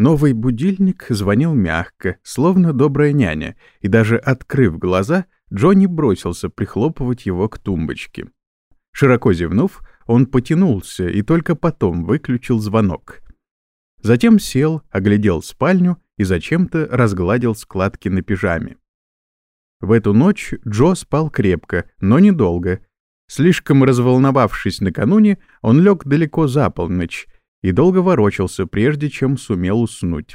Новый будильник звонил мягко, словно добрая няня, и даже открыв глаза, Джонни бросился прихлопывать его к тумбочке. Широко зевнув, он потянулся и только потом выключил звонок. Затем сел, оглядел спальню и зачем-то разгладил складки на пижаме. В эту ночь Джо спал крепко, но недолго. Слишком разволновавшись накануне, он лег далеко за полночь и долго ворочался, прежде чем сумел уснуть.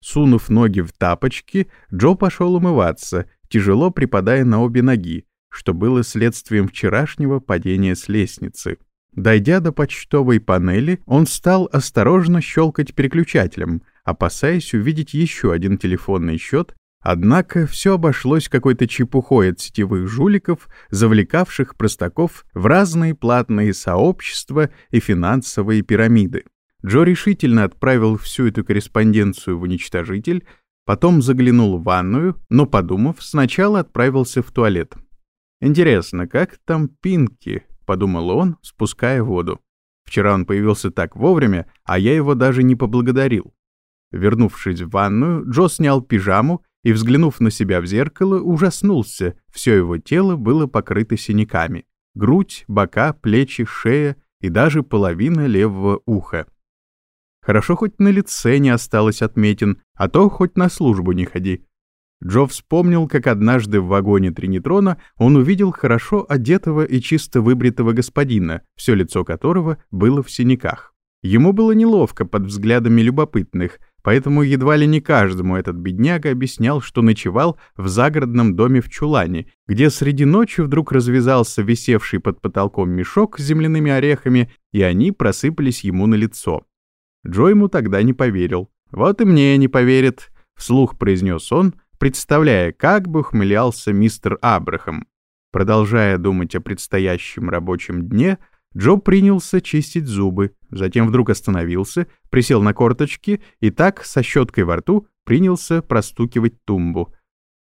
Сунув ноги в тапочки, Джо пошел умываться, тяжело припадая на обе ноги, что было следствием вчерашнего падения с лестницы. Дойдя до почтовой панели, он стал осторожно щелкать переключателем, опасаясь увидеть еще один телефонный счет, однако все обошлось какой-то чепухой от сетевых жуликов, завлекавших простаков в разные платные сообщества и финансовые пирамиды. Джо решительно отправил всю эту корреспонденцию в уничтожитель, потом заглянул в ванную, но, подумав, сначала отправился в туалет. Интересно, как там Пинки? — подумал он, спуская воду. Вчера он появился так вовремя, а я его даже не поблагодарил. Вернувшись в ванную, Джо снял пижаму и, взглянув на себя в зеркало, ужаснулся. Все его тело было покрыто синяками. Грудь, бока, плечи, шея и даже половина левого уха. Хорошо хоть на лице не осталось отметин, а то хоть на службу не ходи. Джо вспомнил, как однажды в вагоне Тринитрона он увидел хорошо одетого и чисто выбритого господина, все лицо которого было в синяках. Ему было неловко под взглядами любопытных, поэтому едва ли не каждому этот бедняга объяснял, что ночевал в загородном доме в Чулане, где среди ночи вдруг развязался висевший под потолком мешок с земляными орехами, и они просыпались ему на лицо. Джо ему тогда не поверил. «Вот и мне не поверит», — вслух произнес он, — представляя, как бы ухмылялся мистер Абрахам. Продолжая думать о предстоящем рабочем дне, Джо принялся чистить зубы, затем вдруг остановился, присел на корточки и так, со щеткой во рту, принялся простукивать тумбу.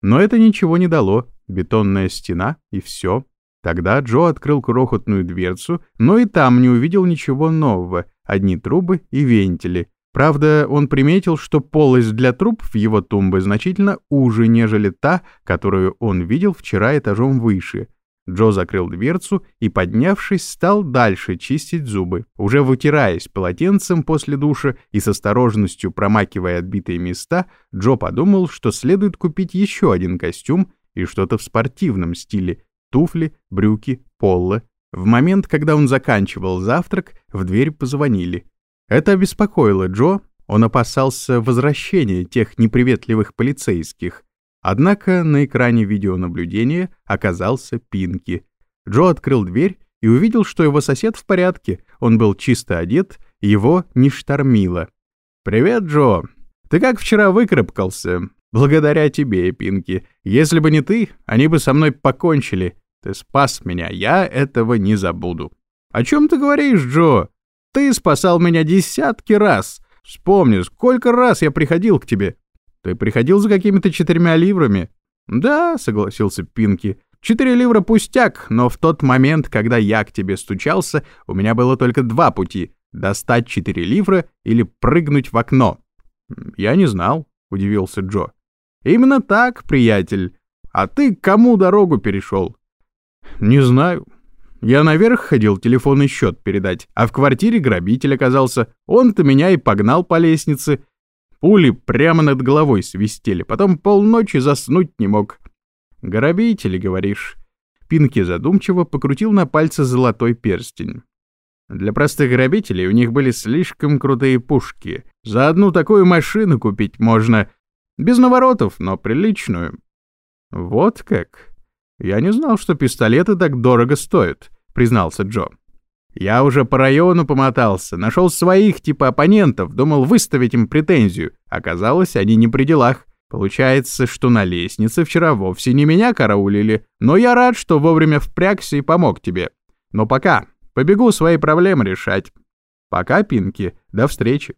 Но это ничего не дало, бетонная стена и все. Тогда Джо открыл крохотную дверцу, но и там не увидел ничего нового, одни трубы и вентили, Правда, он приметил, что полость для труб в его тумбы значительно уже, нежели та, которую он видел вчера этажом выше. Джо закрыл дверцу и, поднявшись, стал дальше чистить зубы, уже вытираясь полотенцем после душа и с осторожностью промакивая отбитые места, Джо подумал, что следует купить еще один костюм и что-то в спортивном стиле — туфли, брюки, поло. В момент, когда он заканчивал завтрак, в дверь позвонили — это обеспокоило Джо, он опасался возвращения тех неприветливых полицейских. Однако на экране видеонаблюдения оказался Пинки. Джо открыл дверь и увидел, что его сосед в порядке, он был чисто одет, его не штормило. «Привет, Джо! Ты как вчера выкарабкался? Благодаря тебе, Пинки. Если бы не ты, они бы со мной покончили. Ты спас меня, я этого не забуду». «О чем ты говоришь, Джо? Ты спасал меня десятки раз. Вспомни, сколько раз я приходил к тебе. Ты приходил за какими-то четырьмя ливрами? Да, согласился Пинки. Четыре ливра пустяк, но в тот момент, когда я к тебе стучался, у меня было только два пути — достать четыре ливра или прыгнуть в окно. Я не знал, — удивился Джо. Именно так, приятель. А ты кому дорогу перешел? Не знаю. Я наверх ходил телефонный счет передать, а в квартире грабитель оказался. Он-то меня и погнал по лестнице. Пули прямо над головой свистели, потом полночи заснуть не мог. «Грабители, говоришь?» Пинки задумчиво покрутил на пальце золотой перстень. Для простых грабителей у них были слишком крутые пушки. За одну такую машину купить можно. Без наворотов, но приличную. Вот как. Я не знал, что пистолеты так дорого стоят признался Джо. «Я уже по району помотался, нашел своих типа оппонентов, думал выставить им претензию. Оказалось, они не при делах. Получается, что на лестнице вчера вовсе не меня караулили, но я рад, что вовремя впрягся и помог тебе. Но пока, побегу свои проблемы решать. Пока, Пинки, до встречи».